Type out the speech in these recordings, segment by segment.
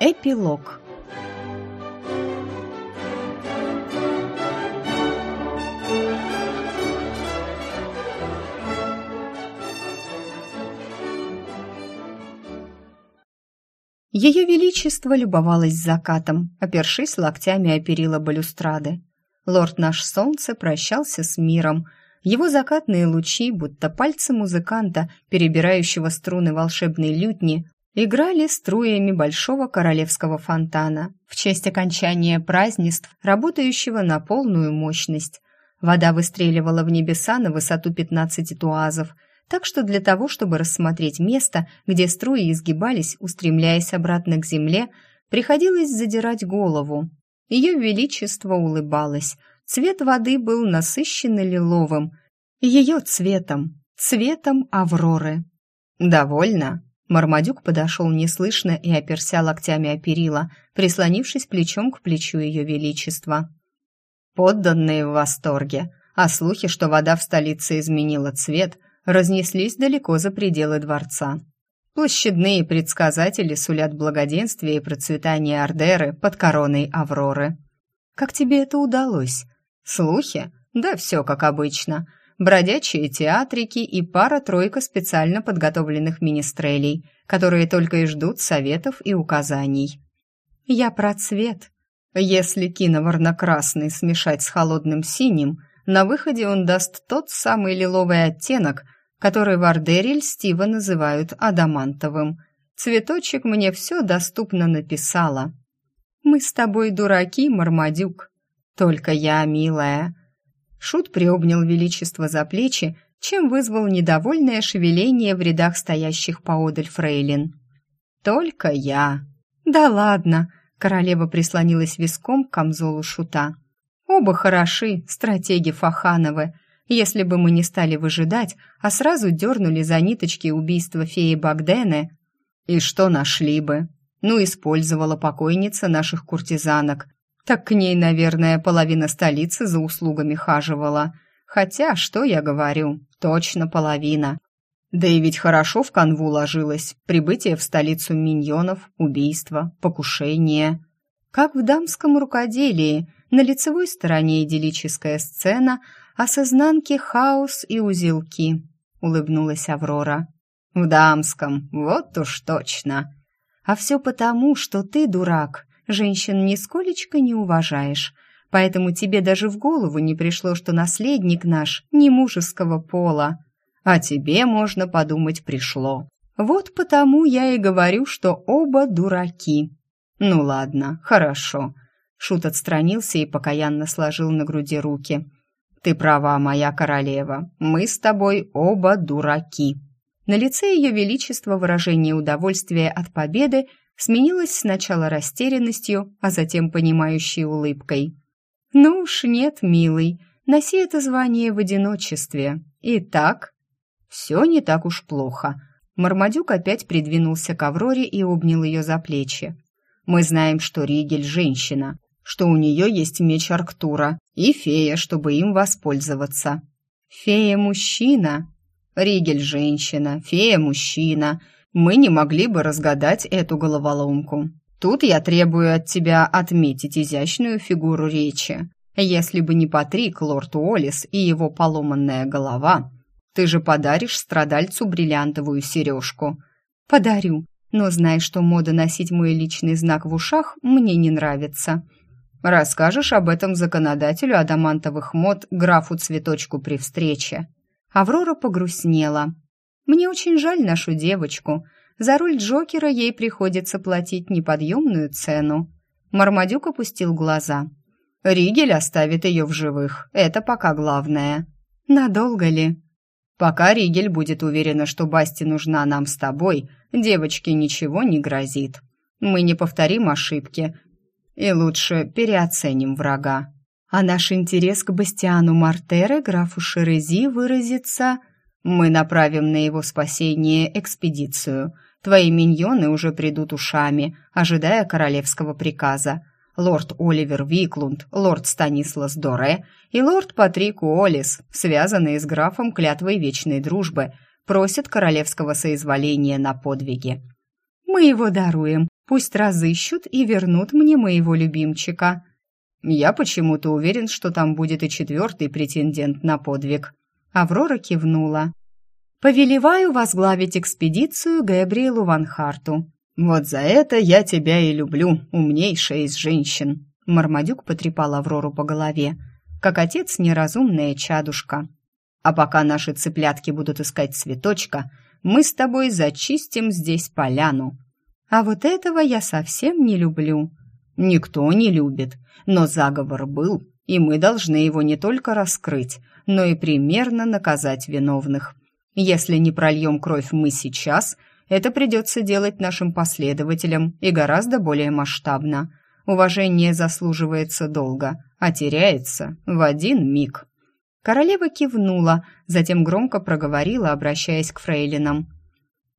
Эпилог Ее Величество любовалось закатом, опершись локтями о перила балюстрады. Лорд наш солнце прощался с миром. Его закатные лучи, будто пальцы музыканта, перебирающего струны волшебной лютни, играли струями большого королевского фонтана в честь окончания празднеств, работающего на полную мощность. Вода выстреливала в небеса на высоту 15 туазов – так что для того, чтобы рассмотреть место, где струи изгибались, устремляясь обратно к земле, приходилось задирать голову. Ее величество улыбалось. Цвет воды был насыщенно лиловым. Ее цветом, цветом Авроры. «Довольно?» Мармадюк подошел неслышно и оперся локтями о перила, прислонившись плечом к плечу ее величества. Подданные в восторге, а слухи, что вода в столице изменила цвет, разнеслись далеко за пределы дворца. Площадные предсказатели сулят благоденствие и процветание Ордеры под короной Авроры. Как тебе это удалось? Слухи? Да все как обычно. Бродячие театрики и пара-тройка специально подготовленных министрелей, которые только и ждут советов и указаний. Я про цвет. Если киноварно-красный смешать с холодным синим, на выходе он даст тот самый лиловый оттенок, который в Ардере льстиво называют адамантовым. Цветочек мне все доступно написала. «Мы с тобой дураки, Мармадюк. Только я, милая». Шут приобнял величество за плечи, чем вызвал недовольное шевеление в рядах стоящих поодаль фрейлин. «Только я». «Да ладно», — королева прислонилась виском к камзолу Шута. «Оба хороши, стратеги Фахановы, если бы мы не стали выжидать, а сразу дернули за ниточки убийства феи Багдены, и что нашли бы? Ну, использовала покойница наших куртизанок. Так к ней, наверное, половина столицы за услугами хаживала. Хотя, что я говорю, точно половина. Да и ведь хорошо в канву ложилось. Прибытие в столицу миньонов, убийство, покушение. Как в дамском рукоделии, на лицевой стороне идиллическая сцена – а с изнанки хаос и узелки», — улыбнулась Аврора. «В дамском, вот уж точно. А все потому, что ты, дурак, женщин нисколечко не уважаешь, поэтому тебе даже в голову не пришло, что наследник наш не мужеского пола. А тебе, можно подумать, пришло. Вот потому я и говорю, что оба дураки». «Ну ладно, хорошо». Шут отстранился и покаянно сложил на груди руки. «Ты права, моя королева, мы с тобой оба дураки». На лице ее величества выражение удовольствия от победы сменилось сначала растерянностью, а затем понимающей улыбкой. «Ну уж нет, милый, носи это звание в одиночестве. Итак, все не так уж плохо». Мармадюк опять придвинулся к Авроре и обнял ее за плечи. «Мы знаем, что Ригель – женщина, что у нее есть меч Арктура и фея, чтобы им воспользоваться. Фея-мужчина. Ригель – женщина, фея-мужчина. Мы не могли бы разгадать эту головоломку. Тут я требую от тебя отметить изящную фигуру речи. Если бы не Патрик, лорд Уоллес и его поломанная голова, ты же подаришь страдальцу бриллиантовую сережку. Подарю, но знай, что мода носить мой личный знак в ушах мне не нравится. Расскажешь об этом законодателю адамантовых мод графу Цветочку при встрече». Аврора погрустнела. «Мне очень жаль нашу девочку. За роль Джокера ей приходится платить неподъемную цену». Мармадюк опустил глаза. «Ригель оставит ее в живых. Это пока главное». «Надолго ли?» «Пока Ригель будет уверена, что Басти нужна нам с тобой, девочке ничего не грозит. Мы не повторим ошибки, и лучше переоценим врага. А наш интерес к Бастиану Мартере, графу Шерези, выразится... Мы направим на его спасение экспедицию. Твои миньоны уже придут ушами, ожидая королевского приказа. Лорд Оливер Виклунд, лорд Станислас Доре и лорд Патрик Уоллес, связанные с графом клятвой вечной дружбы, просят королевского соизволения на подвиги. Мы его даруем, пусть разыщут и вернут мне моего любимчика. Я почему-то уверен, что там будет и четвертый претендент на подвиг. Аврора кивнула. Повелеваю возглавить экспедицию Габриэлу Ван Харту. Вот за это я тебя и люблю, умнейшая из женщин. Мармадюк потрепал Аврору по голове, как отец неразумная чадушка. А пока наши цыплятки будут искать цветочка, мы с тобой зачистим здесь поляну. А вот этого я совсем не люблю. Никто не любит, но заговор был, и мы должны его не только раскрыть, но и примерно наказать виновных. Если не прольем кровь мы сейчас, это придется делать нашим последователям и гораздо более масштабно. Уважение заслуживается долго, а теряется в один миг. Королева кивнула, затем громко проговорила, обращаясь к фрейлинам.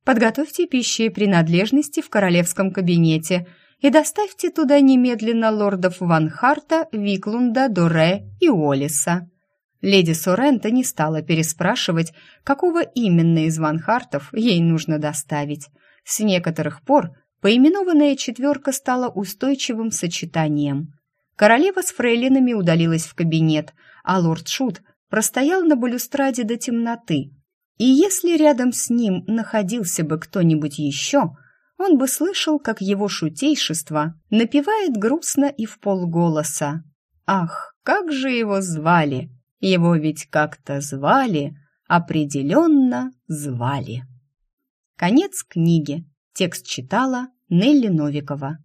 «Подготовьте пищи и принадлежности в королевском кабинете и доставьте туда немедленно лордов Ван Харта, Виклунда, Доре и Олиса». Леди Сорента не стала переспрашивать, какого именно из Ван Хартов ей нужно доставить. С некоторых пор поименованная четверка стала устойчивым сочетанием. Королева с фрейлинами удалилась в кабинет, а лорд Шут простоял на балюстраде до темноты. И если рядом с ним находился бы кто-нибудь еще, он бы слышал, как его шутейшество напевает грустно и в полголоса. Ах, как же его звали! Его ведь как-то звали, определенно звали. Конец книги. Текст читала Нелли Новикова.